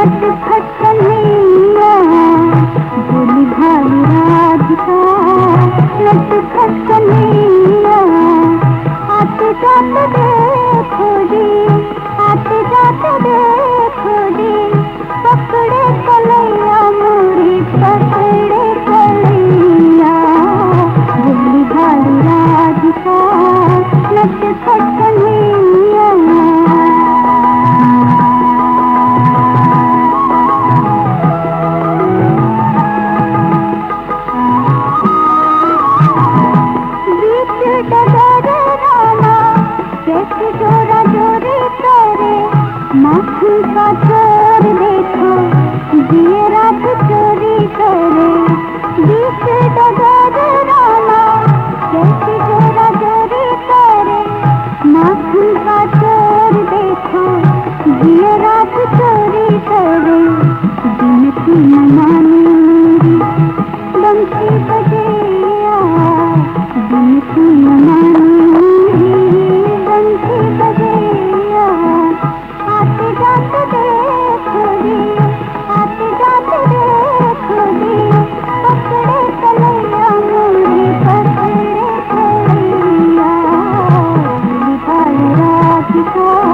सूरत फसलिया भोली भाली राधिका नट फसलिया आते Oh.